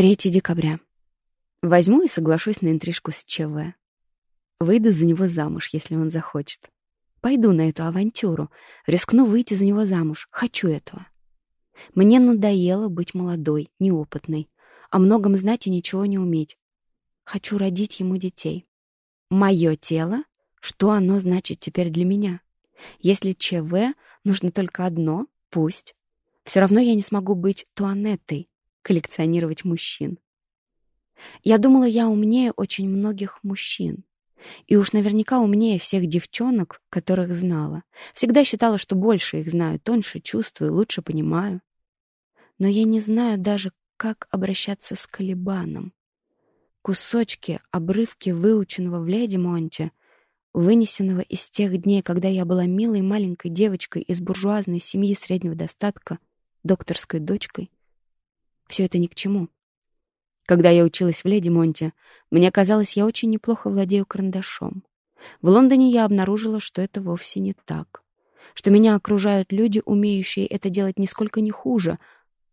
3 декабря. Возьму и соглашусь на интрижку с ЧВ. Выйду за него замуж, если он захочет. Пойду на эту авантюру, рискну выйти за него замуж. Хочу этого. Мне надоело быть молодой, неопытной, о многом знать и ничего не уметь. Хочу родить ему детей. Мое тело? Что оно значит теперь для меня? Если ЧВ нужно только одно, пусть. Все равно я не смогу быть Туанеттой, коллекционировать мужчин. Я думала, я умнее очень многих мужчин. И уж наверняка умнее всех девчонок, которых знала. Всегда считала, что больше их знаю, тоньше чувствую, лучше понимаю. Но я не знаю даже, как обращаться с Калибаном. Кусочки, обрывки выученного в Леди Монте, вынесенного из тех дней, когда я была милой маленькой девочкой из буржуазной семьи среднего достатка, докторской дочкой, все это ни к чему. Когда я училась в Леди Монте, мне казалось, я очень неплохо владею карандашом. В Лондоне я обнаружила, что это вовсе не так. Что меня окружают люди, умеющие это делать нисколько не хуже,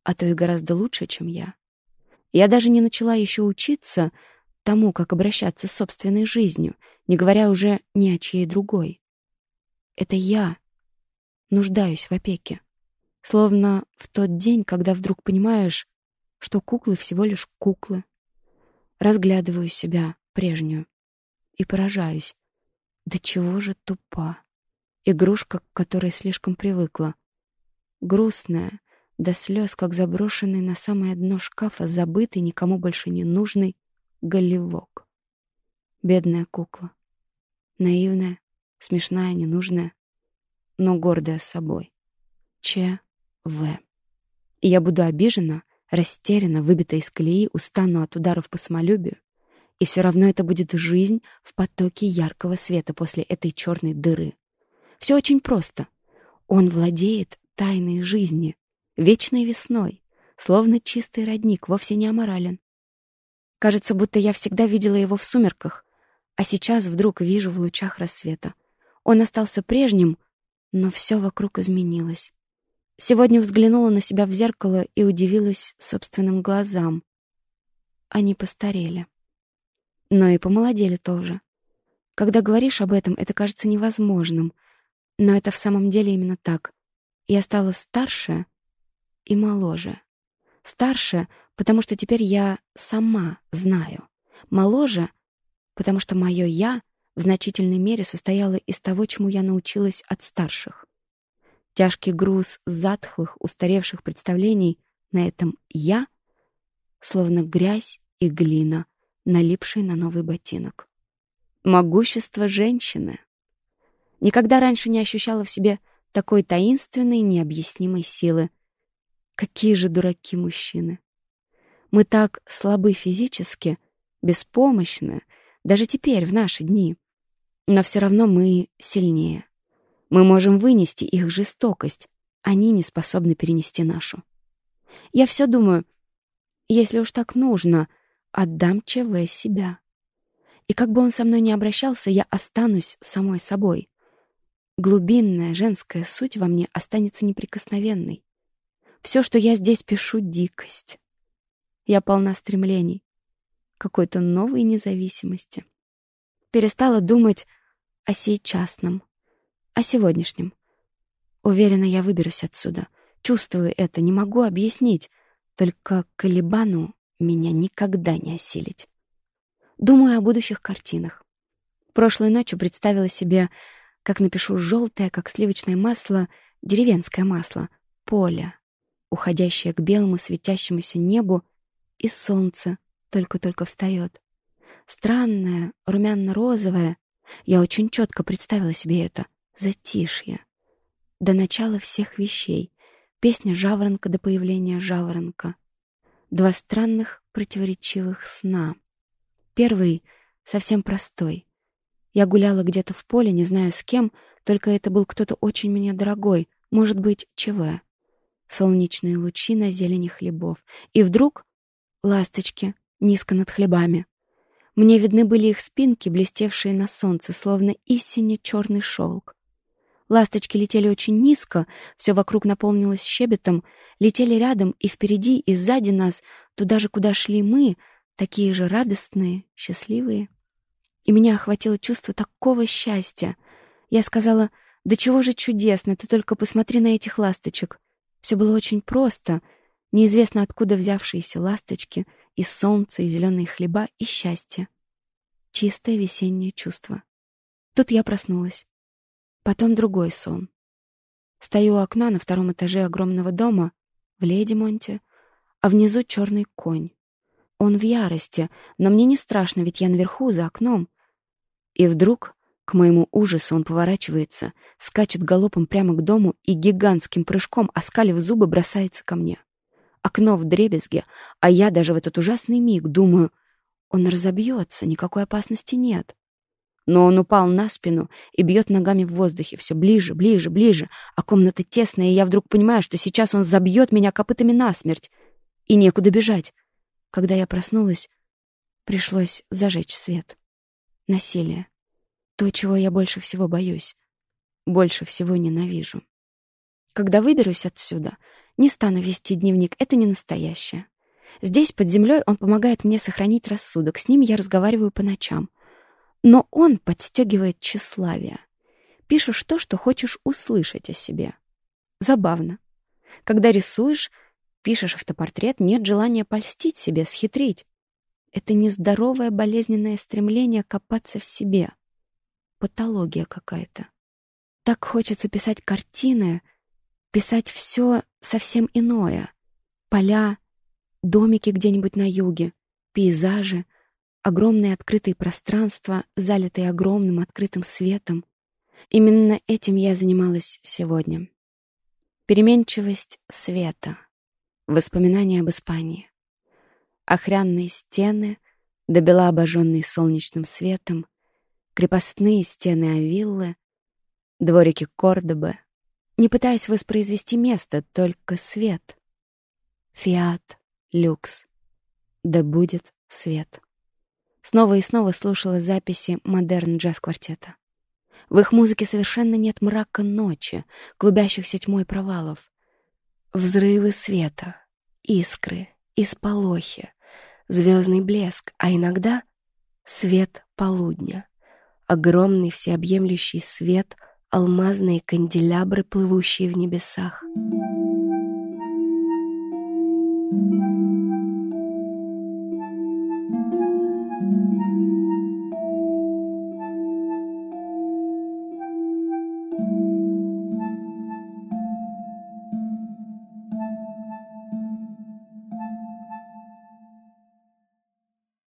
а то и гораздо лучше, чем я. Я даже не начала еще учиться тому, как обращаться с собственной жизнью, не говоря уже ни о чьей другой. Это я нуждаюсь в опеке. Словно в тот день, когда вдруг понимаешь, что куклы всего лишь куклы. Разглядываю себя, прежнюю, и поражаюсь. Да чего же тупа. Игрушка, к которой слишком привыкла. Грустная, до слез, как заброшенный на самое дно шкафа, забытый, никому больше не нужный голливок. Бедная кукла. Наивная, смешная, ненужная, но гордая собой. Ч. В. Я буду обижена, растеряна, выбита из колеи, устану от ударов по самолюбию. И все равно это будет жизнь в потоке яркого света после этой черной дыры. Все очень просто. Он владеет тайной жизни, вечной весной, словно чистый родник, вовсе не аморален. Кажется, будто я всегда видела его в сумерках, а сейчас вдруг вижу в лучах рассвета. Он остался прежним, но все вокруг изменилось. Сегодня взглянула на себя в зеркало и удивилась собственным глазам. Они постарели. Но и помолодели тоже. Когда говоришь об этом, это кажется невозможным. Но это в самом деле именно так. Я стала старше и моложе. Старше, потому что теперь я сама знаю. Моложе, потому что мое «я» в значительной мере состояло из того, чему я научилась от старших. Тяжкий груз затхлых, устаревших представлений на этом «я», словно грязь и глина, налипшие на новый ботинок. Могущество женщины. Никогда раньше не ощущала в себе такой таинственной, необъяснимой силы. Какие же дураки мужчины! Мы так слабы физически, беспомощны, даже теперь, в наши дни. Но все равно мы сильнее. Мы можем вынести их жестокость, они не способны перенести нашу. Я все думаю, если уж так нужно, отдам ЧВ себя. И как бы он со мной ни обращался, я останусь самой собой. Глубинная женская суть во мне останется неприкосновенной. Все, что я здесь пишу, — дикость. Я полна стремлений, какой-то новой независимости. Перестала думать о сейчасном, о сегодняшнем. Уверена, я выберусь отсюда. Чувствую это, не могу объяснить. Только Калибану меня никогда не осилить. Думаю о будущих картинах. Прошлой ночью представила себе, как напишу желтое, как сливочное масло, деревенское масло, поле, уходящее к белому светящемуся небу, и солнце только-только встает. Странное, румяно-розовое. Я очень четко представила себе это — затишье. До начала всех вещей. Песня жаворонка до появления жаворонка. Два странных противоречивых сна. Первый совсем простой. Я гуляла где-то в поле, не знаю с кем, только это был кто-то очень мне дорогой, может быть, ЧВ. Солнечные лучи на зелени хлебов. И вдруг ласточки низко над хлебами. Мне видны были их спинки, блестевшие на солнце, словно истине черный шелк. Ласточки летели очень низко, все вокруг наполнилось щебетом, летели рядом и впереди, и сзади нас, туда же, куда шли мы, такие же радостные, счастливые. И меня охватило чувство такого счастья. Я сказала, да чего же чудесно, ты только посмотри на этих ласточек. Все было очень просто, неизвестно откуда взявшиеся ласточки, и солнце, и зеленые хлеба, и счастье. Чистое весеннее чувство. Тут я проснулась. Потом другой сон. Стою у окна на втором этаже огромного дома в Ледимонте, а внизу черный конь. Он в ярости, но мне не страшно, ведь я наверху, за окном. И вдруг, к моему ужасу, он поворачивается, скачет галопом прямо к дому и гигантским прыжком, оскалив зубы, бросается ко мне. Окно в дребезге, а я даже в этот ужасный миг думаю, он разобьется, никакой опасности нет. Но он упал на спину и бьет ногами в воздухе все ближе, ближе, ближе, а комната тесная, и я вдруг понимаю, что сейчас он забьет меня копытами насмерть. И некуда бежать. Когда я проснулась, пришлось зажечь свет. Насилие. То, чего я больше всего боюсь. Больше всего ненавижу. Когда выберусь отсюда, не стану вести дневник, это не настоящее. Здесь, под землей, он помогает мне сохранить рассудок, с ним я разговариваю по ночам. Но он подстегивает тщеславие. Пишешь то, что хочешь услышать о себе. Забавно. Когда рисуешь, пишешь автопортрет, нет желания польстить себе, схитрить. Это нездоровое болезненное стремление копаться в себе. Патология какая-то. Так хочется писать картины, писать все совсем иное. Поля, домики где-нибудь на юге, пейзажи — огромные открытые пространства, залитые огромным открытым светом. Именно этим я занималась сегодня. Переменчивость света. Воспоминания об Испании. Охрянные стены, добела обожженные солнечным светом, крепостные стены Авиллы, дворики Кордобы. Не пытаюсь воспроизвести место, только свет. Фиат, люкс. Да будет свет. Снова и снова слушала записи модерн джаз-квартета. В их музыке совершенно нет мрака ночи, клубящихся тьмой провалов. Взрывы света, искры, исполохи, звездный блеск, а иногда свет полудня. Огромный всеобъемлющий свет, алмазные канделябры, плывущие в небесах. Thank you.